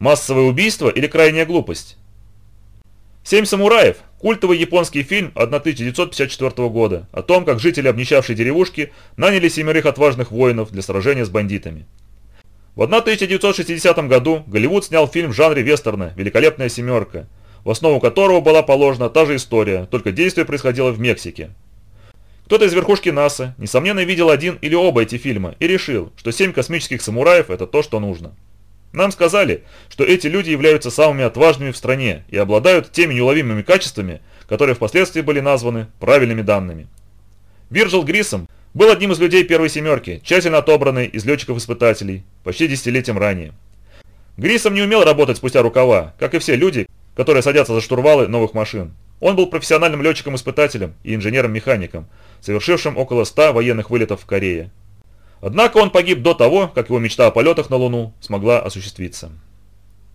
Массовое убийство или крайняя глупость? «Семь самураев» – культовый японский фильм 1954 года о том, как жители обнищавшей деревушки наняли семерых отважных воинов для сражения с бандитами. В 1960 году Голливуд снял фильм в жанре вестерна «Великолепная семерка», в основу которого была положена та же история, только действие происходило в Мексике. Кто-то из верхушки НАСА, несомненно, видел один или оба эти фильма и решил, что «Семь космических самураев» – это то, что нужно. Нам сказали, что эти люди являются самыми отважными в стране и обладают теми неуловимыми качествами, которые впоследствии были названы правильными данными. Вирджил Грисом был одним из людей первой семерки, тщательно отобранный из летчиков-испытателей, почти десятилетием ранее. Грисом не умел работать спустя рукава, как и все люди, которые садятся за штурвалы новых машин. Он был профессиональным летчиком-испытателем и инженером-механиком, совершившим около 100 военных вылетов в Корее. Однако он погиб до того, как его мечта о полетах на Луну смогла осуществиться.